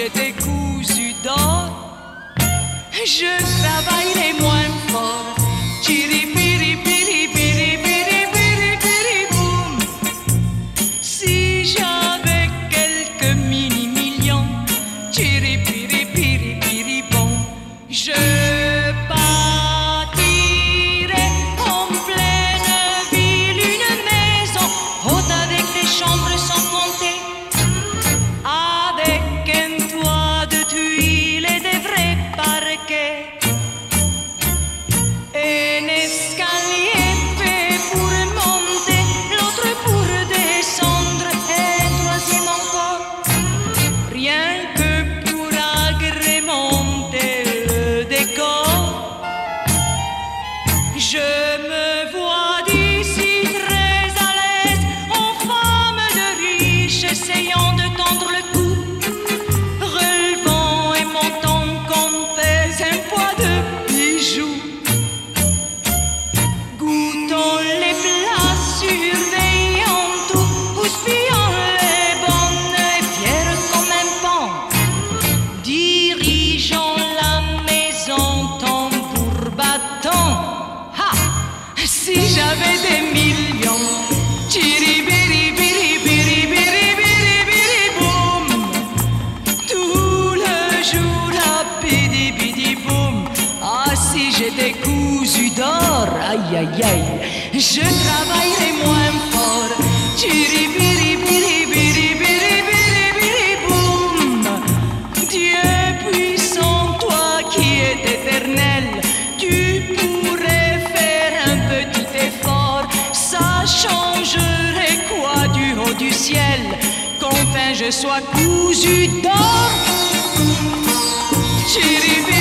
j'étais cousu d'or. Je travaille les moins forts. Chiripiri, piri, piri, piri, piri, piri, piri, boum. Si j'avais quelques mini-millions, chiripiri, piri, piri, bon, je Je me j'avais des millions, chiribiri biri biri biri biri biri boum, tout le jour à bidi bidi boum. Ah, si j'étais cousu d'or, aïe aïe aïe, je travaillerais moins du ciel qu'enfin je sois cousu d'or? Chiribiri